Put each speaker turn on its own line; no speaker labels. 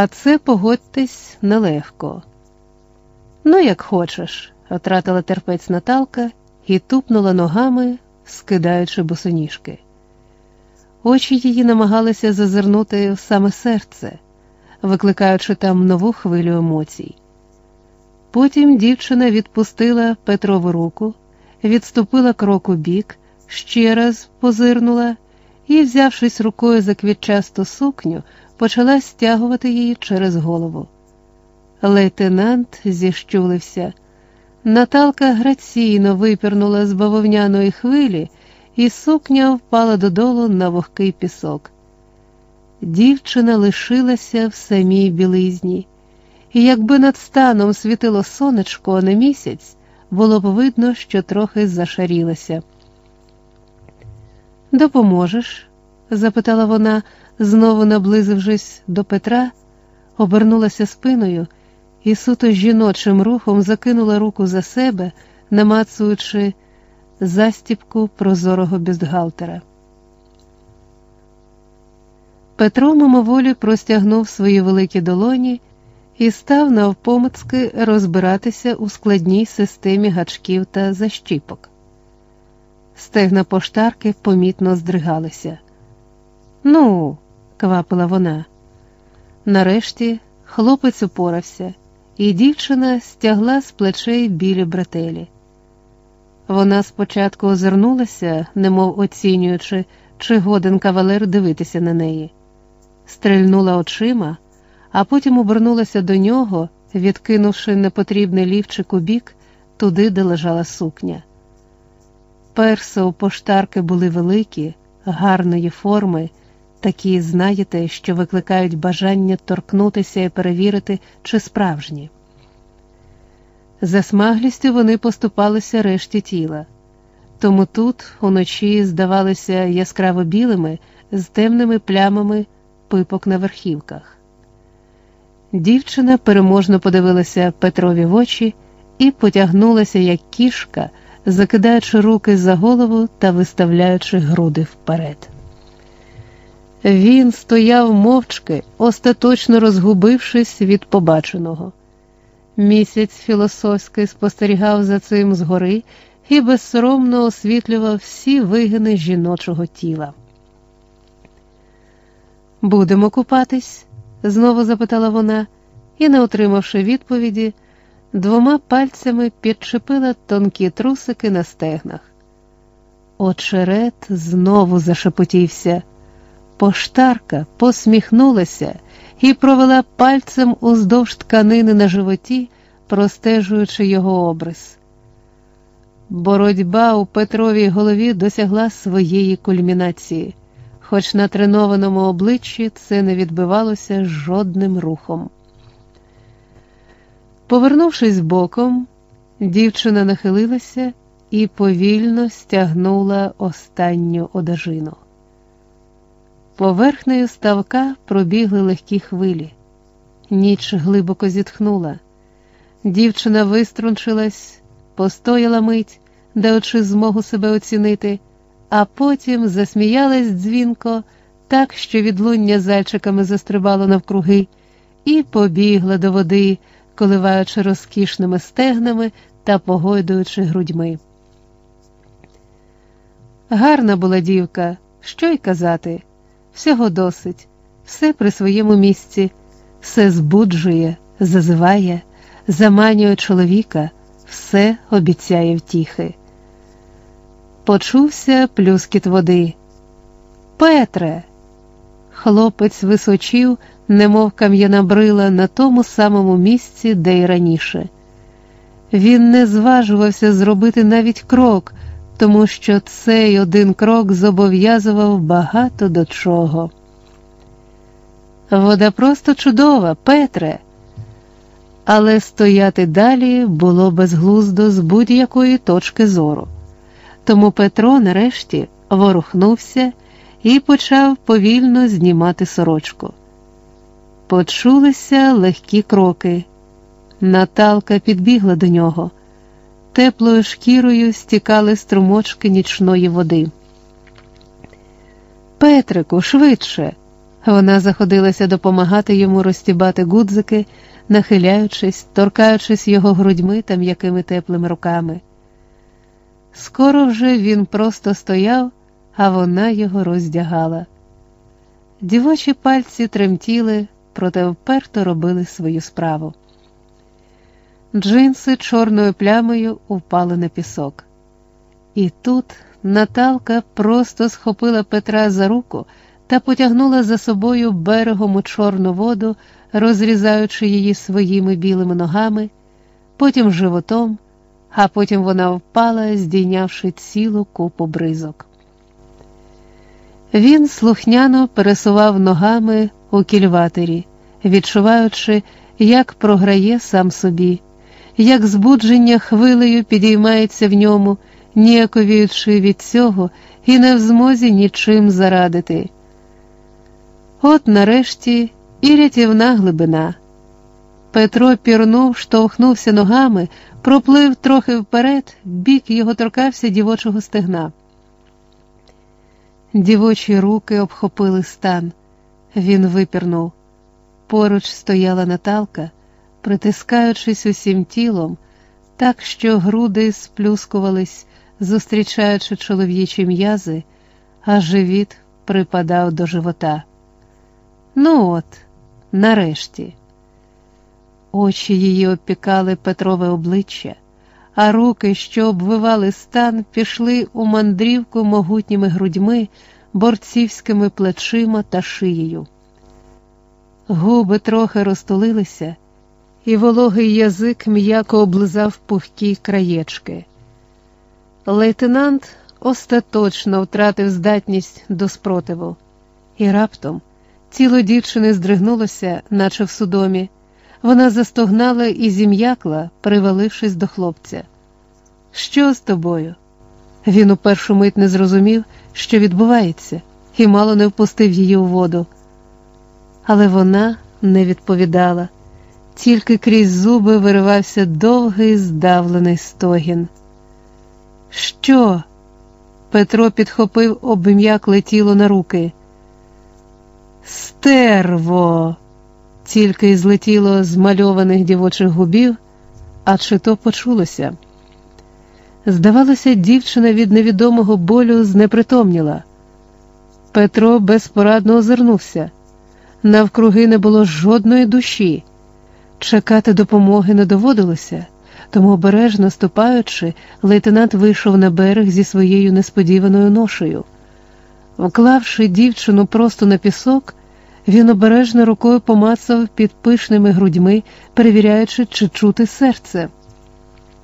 А це, погодьтесь, нелегко. Ну, як хочеш, втратила терпець Наталка і тупнула ногами, скидаючи босоніжки. Очі її намагалися зазирнути в саме серце, викликаючи там нову хвилю емоцій. Потім дівчина відпустила Петрову руку, відступила крок у бік, ще раз позирнула і, взявшись рукою за квітчасту сукню, почала стягувати її через голову. Лейтенант зіщулився. Наталка граційно випірнула з бавовняної хвилі, і сукня впала додолу на вогкий пісок. Дівчина лишилася в самій білизні, і якби над станом світило сонечко, а не місяць, було б видно, що трохи зашарілася. Допоможеш? запитала вона, знову наблизившись до Петра, обернулася спиною і суто жіночим рухом закинула руку за себе, намацуючи застіпку прозорого бюстгальтера. Петро мимоволі простягнув свої великі долоні і став навпомацки розбиратися у складній системі гачків та защіпок. Стегна поштарки помітно здригалися. Ну, квапила вона. Нарешті хлопець упорався, і дівчина стягла з плечей білі бретелі. Вона спочатку озирнулася, немов оцінюючи, чи годен кавалер дивитися на неї, стрельнула очима, а потім обернулася до нього, відкинувши непотрібний лівчик у бік туди, де лежала сукня. Перси у поштарки були великі, гарної форми, такі, знаєте, що викликають бажання торкнутися і перевірити, чи справжні. За смаглістю вони поступалися решті тіла, тому тут уночі здавалися яскраво білими з темними плямами пипок на верхівках. Дівчина переможно подивилася Петрові в очі і потягнулася, як кішка, закидаючи руки за голову та виставляючи груди вперед. Він стояв мовчки, остаточно розгубившись від побаченого. Місяць філософськи спостерігав за цим згори і безсоромно освітлював всі вигини жіночого тіла. Будемо купатись? знову запитала вона і, не отримавши відповіді, двома пальцями підчепила тонкі трусики на стегнах. Очерет знову зашепотівся. Поштарка посміхнулася і провела пальцем уздовж тканини на животі, простежуючи його обрис. Боротьба у Петровій голові досягла своєї кульмінації, хоч на тренованому обличчі це не відбивалося жодним рухом. Повернувшись боком, дівчина нахилилася і повільно стягнула останню одежину. Поверхнею ставка пробігли легкі хвилі. Ніч глибоко зітхнула. Дівчина виструнчилась, постояла мить, даючи змогу себе оцінити, а потім засміялась дзвінко, так, що відлуння зайчиками застрибало навкруги, і побігла до води, коливаючи розкішними стегнами та погойдуючи грудьми. Гарна була дівка, що й казати всього досить, все при своєму місці, все збуджує, зазиває, заманює чоловіка, все обіцяє втіхи. Почувся плюскіт води. Петре. Хлопець височив, немов кам'яна брила на тому самому місці, де й раніше. Він не зважувався зробити навіть крок тому що цей один крок зобов'язував багато до чого. Вода просто чудова, Петре, але стояти далі було безглуздо з будь-якої точки зору. Тому Петро нарешті ворухнувся і почав повільно знімати сорочку. Почулися легкі кроки. Наталка підбігла до нього теплою шкірою стікали струмочки нічної води. Петрику, швидше, Вона заходилася допомагати йому розтібати гудзики, нахиляючись, торкаючись його грудьми та м'якими теплими руками. Скоро вже він просто стояв, а вона його роздягала. Дівочі пальці тремтіли, проте вперто робили свою справу. Джинси чорною плямою упали на пісок. І тут Наталка просто схопила Петра за руку та потягнула за собою берегом у чорну воду, розрізаючи її своїми білими ногами, потім животом, а потім вона впала, здійнявши цілу купу бризок. Він слухняно пересував ногами у кільватері, відчуваючи, як програє сам собі, як збудження хвилею підіймається в ньому, ніяковіючи від цього і не в змозі нічим зарадити. От нарешті і рятівна глибина. Петро пірнув, штовхнувся ногами, проплив трохи вперед, бік його торкався дівочого стегна. Дівочі руки обхопили стан. Він випірнув. Поруч стояла Наталка, притискаючись усім тілом, так що груди сплюскувались, зустрічаючи чоловічі м'язи, а живіт припадав до живота. Ну от, нарешті. Очі її опікали Петрове обличчя, а руки, що обвивали стан, пішли у мандрівку могутніми грудьми, борцівськими плечима та шиєю. Губи трохи розтулилися, і вологий язик м'яко облизав пухкі краєчки. Лейтенант остаточно втратив здатність до спротиву, і раптом тіло дівчини здригнулося, наче в судомі. Вона застогнала і зім'якла, привалившись до хлопця. Що з тобою? Він у першу мить не зрозумів, що відбувається, і мало не впустив її у воду. Але вона не відповідала, тільки крізь зуби виривався довгий здавлений стогін. Що? Петро підхопив обм'якле тіло на руки. Стерво! Тільки й злетіло з мальованих дівочих губів, а чи то почулося. Здавалося, дівчина від невідомого болю знепритомніла. Петро безпорадно озирнувся. Навкруги не було жодної душі. Чекати допомоги не доводилося, тому, обережно ступаючи, лейтенант вийшов на берег зі своєю несподіваною ношею. Вклавши дівчину просто на пісок, він обережно рукою помацав під пишними грудьми, перевіряючи, чи чути серце.